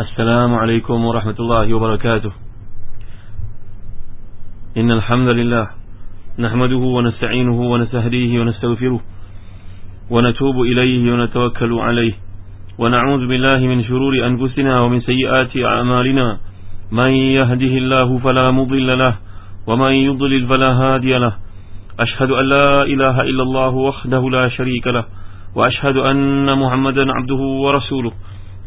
السلام عليكم ورحمة الله وبركاته. إن الحمد لله نحمده ونستعينه ونستهديه ونستغفره ونتوب إليه ونتوكل عليه. ونعوذ بالله من شرور أنفسنا ومن سيئات أعمالنا. من يهده الله فلا مضل له ومن يضلل فلا هادي له. أشهد أن لا إله إلا الله وحده لا شريك له. وأشهد أن محمدا عبده ورسوله.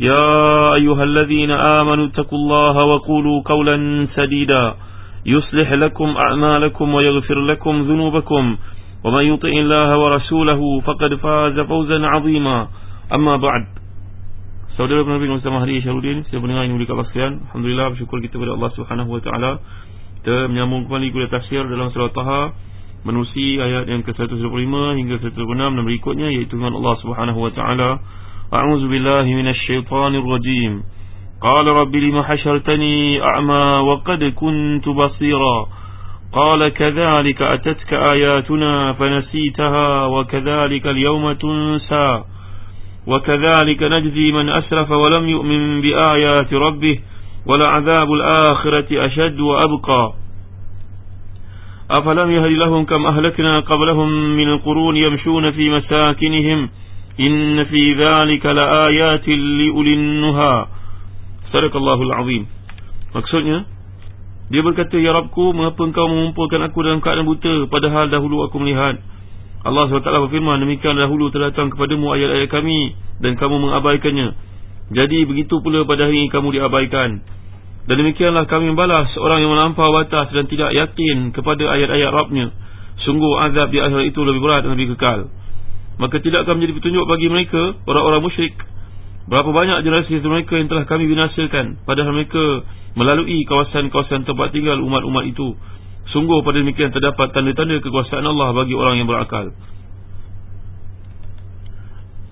يا أيها الذين آمنوا اتقوا الله وقولوا قولا سديدا يصلح لكم أعمالكم ويغفر لكم ذنوبكم ومن يطع الله ورسوله فقد فاز فوزا عظيما أما بعد Saudara Nabi Muhammad Mahdi Syarudin Saya mendengar yang mulia sekalian Alhamdulillah bersyukur kita kepada Allah Subhanahu Wa Taala. Kita menyambung kembali kuliah tafsir dalam surah Taha Menusi ayat yang ke-125 hingga 126 dan berikutnya Iaitu dengan Allah Subhanahu Wa Taala. A'udzu billahi minasyaitonir rajim قال رب لم حشرتني أعمى وقد كنت بصيرا. قال كذلك أتتك آياتنا فنسيتها وكذلك اليوم تنسى. وكذلك نجزي من أسرف ولم يؤمن بآيات ربه ولعذاب الآخرة أشد وأبقى. أفلم يهد لهم كم أهلكنا قبلهم من القرون يمشون في مساكنهم إن في ذلك لآيات لأولي النهى Sadaqallahul azim Maksudnya Dia berkata Ya Rabku Mengapa engkau mengumpulkan aku dalam keadaan buta Padahal dahulu aku melihat Allah SWT berfirman Demikian dahulu telah datang kepadamu ayat-ayat kami Dan kamu mengabaikannya Jadi begitu pula pada hari ini kamu diabaikan Dan demikianlah kami membalas Orang yang melampau batas dan tidak yakin Kepada ayat-ayat Rabbnya Sungguh azab di akhirat itu lebih berat dan lebih kekal Maka tidak akan menjadi petunjuk bagi mereka Orang-orang musyrik. Berapa banyak generasi mereka yang telah kami binasakan Padahal mereka melalui kawasan-kawasan tempat tinggal umat-umat itu. Sungguh pada demikian terdapat tanda-tanda kekuasaan Allah bagi orang yang berakal.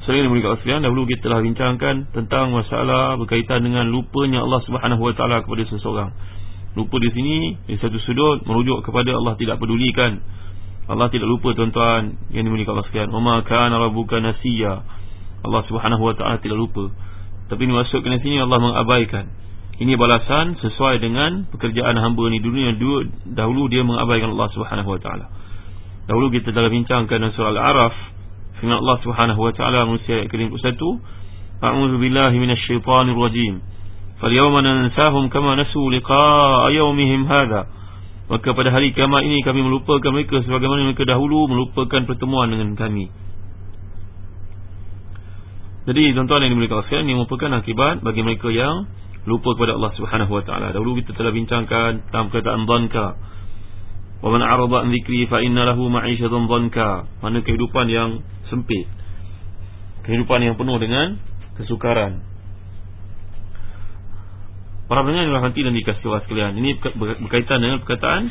Sering ini menurut Aslian Dahulu kita telah bincangkan tentang masalah berkaitan dengan lupanya Allah Subhanahu Wa Taala kepada seseorang. Lupa di sini, di satu sudut merujuk kepada Allah tidak pedulikan Allah tidak lupa tuan-tuan yang dimiliki Allah sekalian. Oma kana rabbuka nasiyya Allah subhanahu wa ta'ala tidak lupa. Tapi ini masuk ke sini Allah mengabaikan. Ini balasan sesuai dengan Pekerjaan hamba ni dunia. Dahulu dia mengabaikan Allah subhanahu wa ta'ala. Dahulu kita telah bincangkan dalam surah Al-Araf Firman Allah subhanahu wa ta'ala Manusia ayat ke-51 A'udhu billahi minasyaitanir rajim. Falyawma nansahum kama nasu liqa'a yawmihim hadha Maka pada hari kiamat ini kami melupakan mereka Sebagaimana mereka dahulu melupakan pertemuan dengan kami jadi tuan-tuan yang dimiliki sekalian ini merupakan akibat bagi mereka yang lupa kepada Allah Subhanahu wa taala. Dahulu kita telah bincangkan tentang perkataan dhanka. Wa man 'arada an dhikri fa inna lahu dhanka. Mana kehidupan yang sempit. Kehidupan yang penuh dengan kesukaran. Para pendengar yang dirahmati dan dikasihi Allah sekalian, ini berkaitan dengan perkataan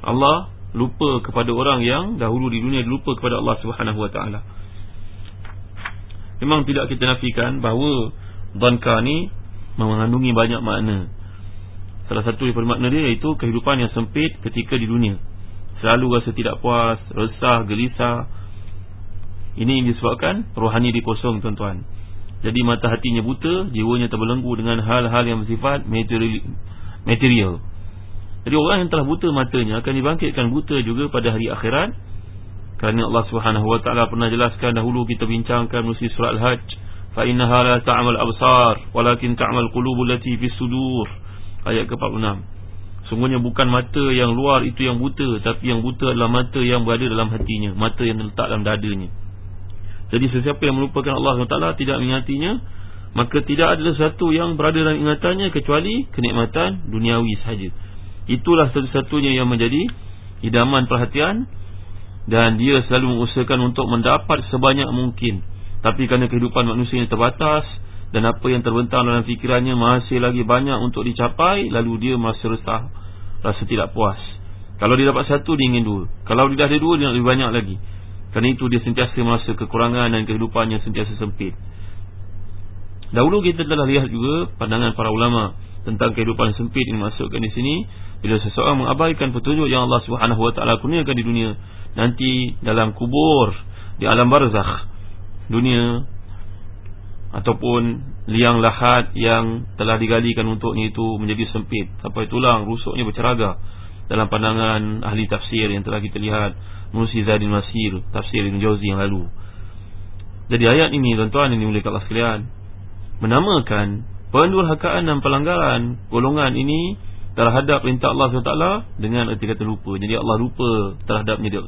Allah lupa kepada orang yang dahulu di dunia lupa kepada Allah Subhanahu wa taala. Memang tidak kita nafikan bahawa Dhanka ni mengandungi banyak makna. Salah satu daripada makna dia iaitu kehidupan yang sempit ketika di dunia. Selalu rasa tidak puas, resah, gelisah. Ini disebabkan rohani dikosong tuan-tuan Jadi mata hatinya buta, jiwanya terbelenggu dengan hal-hal yang bersifat material Jadi orang yang telah buta matanya akan dibangkitkan buta juga pada hari akhirat. Kerana Allah taala pernah jelaskan dahulu kita bincangkan musi surah Al-Hajj innaha la ta'mal absar walakin ta'mal qulubul lati fis sudur. Ayat ke-46. Sungguhnya bukan mata yang luar itu yang buta tapi yang buta adalah mata yang berada dalam hatinya mata yang terletak dalam dadanya jadi sesiapa yang melupakan Allah SWT tidak mengingatinya maka tidak ada sesuatu yang berada dalam ingatannya kecuali kenikmatan duniawi saja itulah satu-satunya yang menjadi idaman perhatian dan dia selalu mengusahakan untuk mendapat sebanyak mungkin. Tapi kerana kehidupan manusia yang terbatas dan apa yang terbentang dalam fikirannya masih lagi banyak untuk dicapai lalu dia masih resah rasa tidak puas. Kalau dia dapat satu dia ingin dua. Kalau dia dah ada dua dia nak lebih banyak lagi kerana itu dia sentiasa merasa kekurangan dan kehidupannya sentiasa sempit. Dahulu kita telah lihat juga pandangan para ulama tentang kehidupan sempit ini masukkan di sini. Bila seseorang mengabaikan petunjuk yang Allah Taala kurniakan di dunia nanti dalam kubur di alam barzakh dunia ataupun liang lahat yang telah digalikan untuknya itu menjadi sempit. Sampai tulang rusuknya berceraga dalam pandangan ahli tafsir yang telah kita lihat. Musi Zadin Masir tafsir Ibn Jauzi yang lalu. Jadi ayat ini tuan-tuan ini mulai Allah sekalian menamakan pendurhakaan dan pelanggaran golongan ini terhadap perintah Allah SWT dengan erti kata lupa. Jadi Allah lupa terhadapnya di,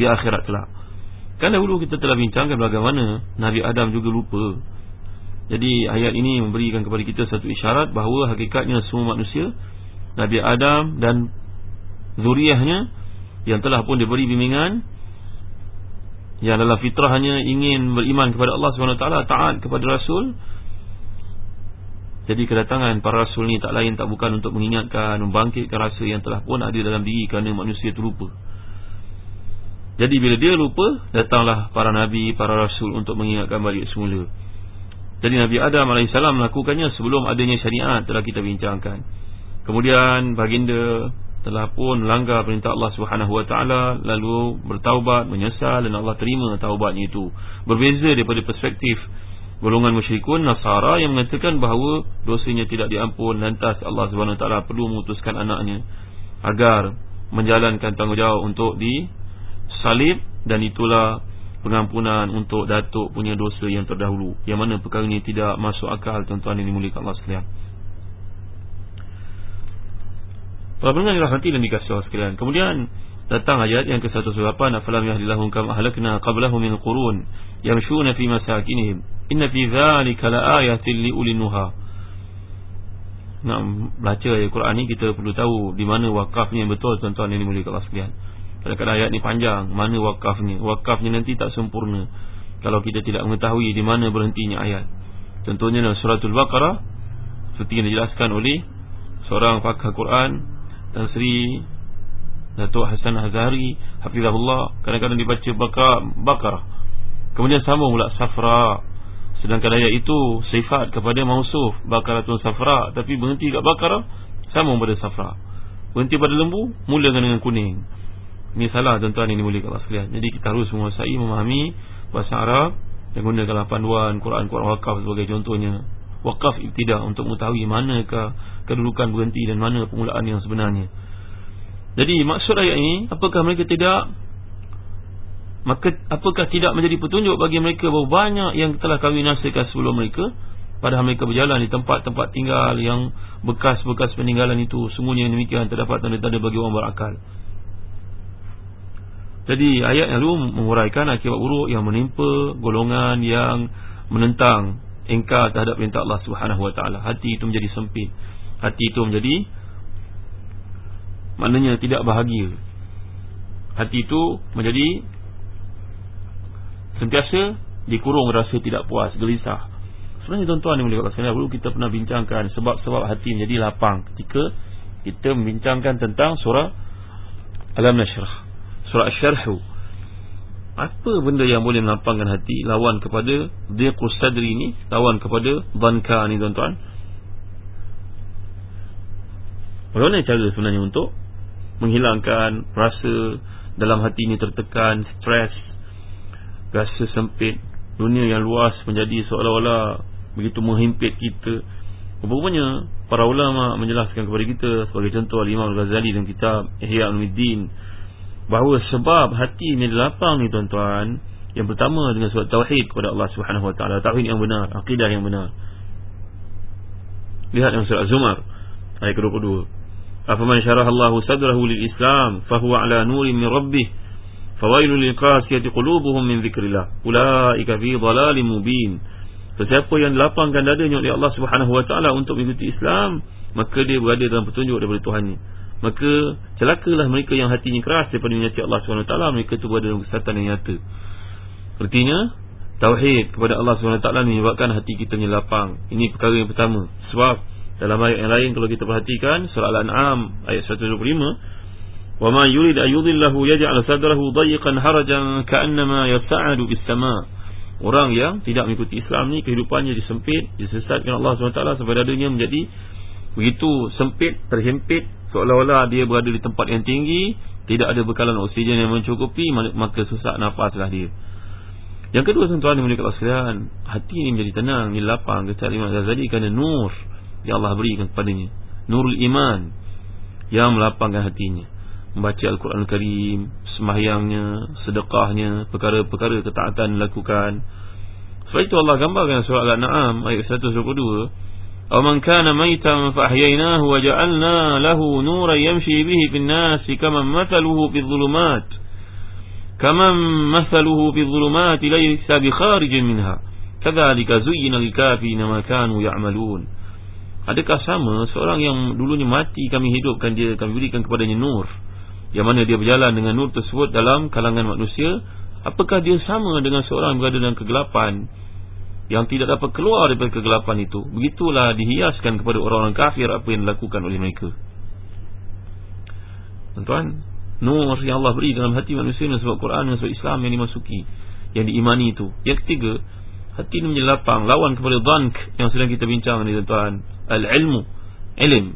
di akhirat kelak. Kan dahulu kita telah bincangkan bagaimana Nabi Adam juga lupa. Jadi ayat ini memberikan kepada kita satu isyarat bahawa hakikatnya semua manusia Nabi Adam dan zuriahnya yang telah pun diberi bimbingan yang adalah fitrahnya ingin beriman kepada Allah SWT taat kepada Rasul. Jadi kedatangan para Rasul ini tak lain tak bukan untuk mengingatkan membangkitkan rasa yang telah pun ada dalam diri kerana manusia itu lupa. Jadi bila dia lupa datanglah para Nabi, para Rasul untuk mengingatkan balik semula. Jadi Nabi Adam AS melakukannya sebelum adanya syariat telah kita bincangkan. Kemudian baginda telah pun melanggar perintah Allah SWT lalu bertaubat, menyesal dan Allah terima taubatnya itu. Berbeza daripada perspektif golongan musyrikun Nasara yang mengatakan bahawa dosanya tidak diampun lantas Allah SWT perlu memutuskan anaknya agar menjalankan tanggungjawab untuk disalib dan itulah pengampunan untuk datuk punya dosa yang terdahulu yang mana perkara ini tidak masuk akal tuan-tuan ini mulia Allah sekalian Para pendengar dirahmati dan dikasih Allah sekalian. Kemudian datang ayat yang ke-118 Afalam yahdilahum kam ahlakna qablahu min qurun Yamshuna fi masakinihim. Inna fi dhalika la ayatin li ulinuha Nak ayat Quran ini kita perlu tahu Di mana wakafnya yang betul tuan-tuan ini mulia Allah sekalian. Kadang-kadang ayat ni panjang Mana wakafnya Wakafnya nanti tak sempurna. Kalau kita tidak mengetahui Di mana berhentinya ayat. Contohnya dalam suratul Baqarah Seperti yang dijelaskan oleh Seorang pakar Quran Dan Sri Datuk Hasan Hazari Hafizahullah Kadang-kadang dibaca Baqarah, Baqarah. Kemudian sambung pula Safra. Sedangkan ayat itu Sifat kepada mausuf Baqarah tu Safra. Tapi berhenti kat Baqarah Sambung pada Safra. Berhenti pada lembu Mulakan dengan kuning. Ini salah tuan-tuan ini mulia Allah sekalian. Jadi kita harus menguasai memahami Bahasa Arab Dan gunakan panduan Quran-Quran wakaf sebagai contohnya Wakaf tidak untuk mengetahui manakah Kedudukan berhenti dan mana permulaan yang sebenarnya. Jadi maksud ayat ini Apakah mereka tidak Maka apakah tidak menjadi petunjuk bagi mereka Bahawa banyak yang telah kami nasihatkan sebelum mereka Padahal mereka berjalan di tempat-tempat tinggal Yang bekas-bekas peninggalan itu Semuanya demikian terdapat tanda-tanda bagi orang berakal. Jadi ayat yang lalu menguraikan akibat buruk yang menimpa golongan yang menentang engkar terhadap perintah Allah Subhanahu Wa Taala. Hati itu menjadi sempit. Hati itu menjadi maknanya tidak bahagia. Hati itu menjadi sentiasa dikurung rasa tidak puas, gelisah. Sebenarnya tuan-tuan yang boleh katakan dulu kita pernah bincangkan sebab-sebab hati menjadi lapang ketika kita membincangkan tentang surah Alam Nashrah surah syarhu apa benda yang boleh melapangkan hati lawan kepada dhiqus sadri ni lawan kepada dhanka ni tuan-tuan? Bagaimana cara sebenarnya untuk menghilangkan rasa dalam hati ini tertekan stres rasa sempit dunia yang luas menjadi seolah-olah begitu menghimpit kita. Rupanya para ulama menjelaskan kepada kita sebagai contoh Imam Al-Ghazali dalam kitab Ihya Al-Middin bahawa sebab hati ini lapang ni tuan-tuan yang pertama dengan sebab tauhid kepada Allah Subhanahu Wa Taala. Tauhid yang benar akidah yang benar. Lihat dalam surah Az-Zumar ayat ke-22 afaman syaraha Allah sadrahu lil Islam fa huwa ala nurin min rabbih fawailul liqasiyati qulubuhum min dhikrillah ulaika fi dhalalin mubin sesiapa yang lapangkan dadanya oleh Allah Subhanahu Wa Taala untuk mengikuti Islam maka dia berada dalam petunjuk daripada Tuhannya Maka celakalah mereka yang hatinya keras daripada menyati Allah SWT Mereka itu berada dalam kesesatan yang nyata. Artinya Tauhid kepada Allah SWT menyebabkan hati kita ni lapang. Ini perkara yang pertama. Sebab dalam ayat yang lain kalau kita perhatikan Surah Al-An'am ayat 125 Wa ma yurid ayudillahu yaj'al sadrahu dayiqan harajan ka'annama yas'adu bis sama' Orang yang tidak mengikuti Islam ni kehidupannya disempit, disesatkan Allah SWT dadanya menjadi begitu sempit, terhimpit seolah-olah dia berada di tempat yang tinggi, tidak ada bekalan oksigen yang mencukupi, maka susah nafaslah dia. Yang kedua tuan-tuan mulia sekalian, hati ini menjadi tenang, ini lapang kata Imam Ghazali kerana nur yang Allah berikan kepadanya. Nurul iman yang melapangkan hatinya. Membaca Al-Quran Al-Karim, semahyangnya, sedekahnya, perkara-perkara ketaatan dilakukan. Sebab itu Allah gambarkan surah Al-An'am ayat 122. "Aw man kana maytan fa ahyaynahu wa ja'alna lahu nuran yamshi bihi fin nas kama mathaluhu fi dhulumat." Kama mathaluhu fi dhulumat laysa bi kharijin minha. Kadzalika zuyyina lil kafirin ma kanu ya'malun. Adakah sama seorang yang dulunya mati kami hidupkan dia kami berikan kepadanya nur yang mana dia berjalan dengan nur tersebut dalam kalangan manusia apakah dia sama dengan seorang yang berada dalam kegelapan yang tidak dapat keluar daripada kegelapan itu begitulah dihiaskan kepada orang-orang kafir apa yang dilakukan oleh mereka. Tuan-tuan nur yang Allah beri dalam hati manusia dengan sebab Quran dengan sebab Islam yang dimasuki yang diimani itu. Yang ketiga hati ini menjadi lapang lawan kepada dhank yang sedang kita bincang ni tuan-tuan. Al-ilmu ilm.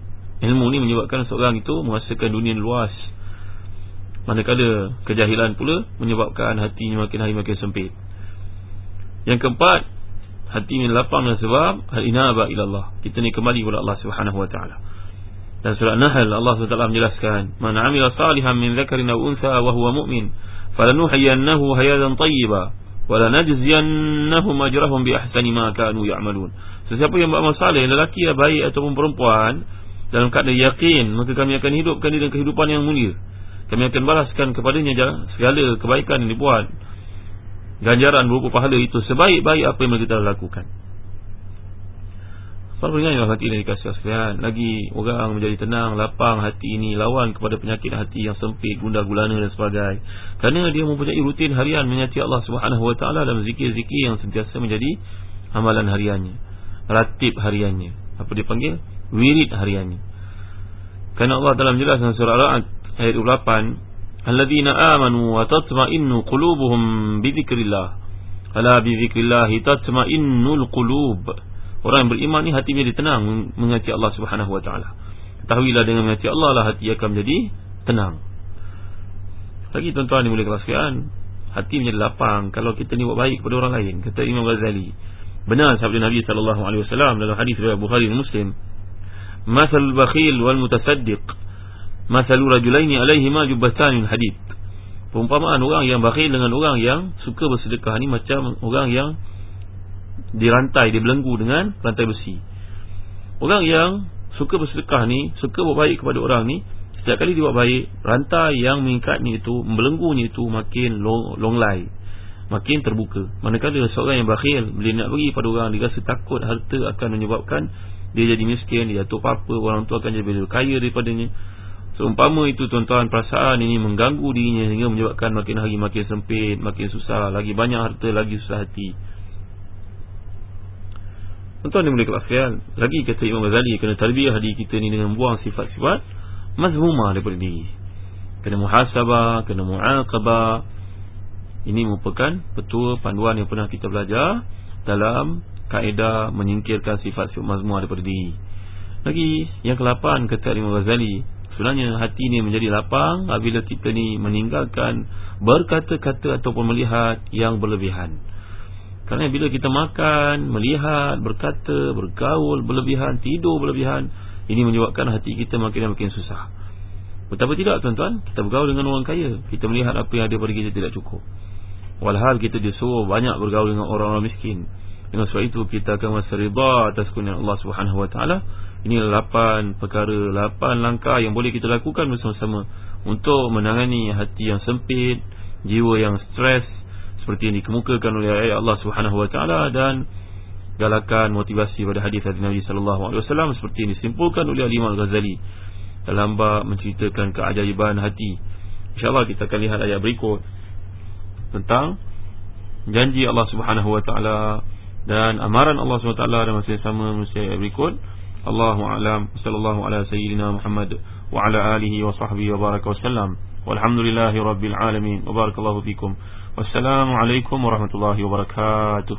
Ilmu ni menyebabkan seorang itu menguasakan dunia luas. Manakala kejahilan pula menyebabkan hatinya makin hari makin sempit. Yang keempat, hati ini lapang dengan sebab al-inaba ila Allah. Kita ni kembali kepada Allah Subhanahu wa taala. Dan surah Nahl Allah SWT menjelaskan, "Man 'amila salihan min dzakarin aw untha wa huwa mu'min, falanuhyiyannahu hayatan tayyiba wa lanajziyannahum ajrahum bi ahsani ma kanu ya'malun." Sesiapa yang beramal saleh, lelaki atau baik ataupun perempuan, dalam keadaan yakin, maka kami akan hidupkan dia dengan kehidupan yang mulia kami akan balaskan kepadanya segala kebaikan yang dibuat ganjaran berupa pahala itu sebaik-baik apa yang kita lakukan. Para penyanyi hati ini dikasih sekalian. Lagi orang menjadi tenang Lapang hati ini Lawan kepada penyakit hati yang sempit Gundah gulana dan sebagainya. Kerana dia mempunyai rutin harian Menyati Allah ta'ala Dalam zikir-zikir yang sentiasa menjadi Amalan hariannya Ratib hariannya. Apa dia panggil? Wirid hariannya. Kerana Allah dalam jelas surah Ra'ad ayat 28 amanu wa tatma'innu qulubuhum bi dzikrillah ala bi dzikrillah tatma'innul qulub orang yang beriman ni hatinya dia tenang mengasihi Allah Subhanahu wa taala. Ketahuilah dengan mengasihi Allah lah hati akan menjadi tenang. Lagi tuan-tuan yang boleh keraskan hati menjadi lapang kalau kita ni buat baik kepada orang lain. Kata Imam Ghazali benar sabda Nabi sallallahu alaihi wasallam dalam hadis riwayat Bukhari dan Muslim Masal bakhil wal mutasaddiq Masalu rajulaini alaihima jubbatan hadid. Perumpamaan orang yang bakhil dengan orang yang suka bersedekah ni macam orang yang dirantai, dibelenggu dengan rantai besi. Orang yang suka bersedekah ni, suka buat baik kepada orang ni, setiap kali dia buat baik, rantai yang mengikatnya itu, membelenggunya itu makin long, long lay. Makin terbuka. Manakala seorang yang bakhil, bila nak bagi pada orang, dia rasa takut harta akan menyebabkan dia jadi miskin, dia jatuh apa-apa, orang tu akan jadi kaya daripadanya. Seumpama itu tuan-tuan perasaan ini mengganggu dirinya sehingga menyebabkan makin hari makin sempit, makin susah, lagi banyak harta, lagi susah hati. Tuan-tuan yang boleh kelafian, lagi kata Imam Ghazali kena tarbiyah diri kita ni dengan buang sifat-sifat mazmumah daripada diri. Kena muhasabah, kena mu'aqabah. Ini merupakan petua panduan yang pernah kita belajar dalam kaedah menyingkirkan sifat-sifat mazmumah daripada diri. Lagi yang ke-8 kata Imam Ghazali Sebenarnya hati ini menjadi lapang apabila kita ni meninggalkan berkata-kata ataupun melihat yang berlebihan. Kerana bila kita makan, melihat, berkata, bergaul berlebihan, tidur berlebihan, ini menyebabkan hati kita makin makin susah. Betapa tidak tuan-tuan, kita bergaul dengan orang kaya, kita melihat apa yang ada pada kita tidak cukup. Walhal kita disuruh banyak bergaul dengan orang-orang miskin. Dengan sebab itu kita akan merasa riba atas kurnian Allah Subhanahu Wa Taala ini lapan perkara, lapan langkah yang boleh kita lakukan bersama-sama untuk menangani hati yang sempit, jiwa yang stres seperti yang dikemukakan oleh ayat Allah Subhanahu Wa Taala dan galakan motivasi pada hadis dari Nabi sallallahu alaihi wasallam seperti yang disimpulkan oleh Imam Al-Ghazali dalam bab menceritakan keajaiban hati. Insya-Allah kita akan lihat ayat berikut tentang janji Allah Subhanahu wa taala dan amaran Allah SWT dalam masa yang sama berikut Allahu a'lam sallallahu ala sayyidina Muhammad wa ala alihi wa sahbihi wa baraka wasallam walhamdulillahi rabbil alamin wa barakallahu fikum. Wassalamu alaikum warahmatullahi wabarakatuh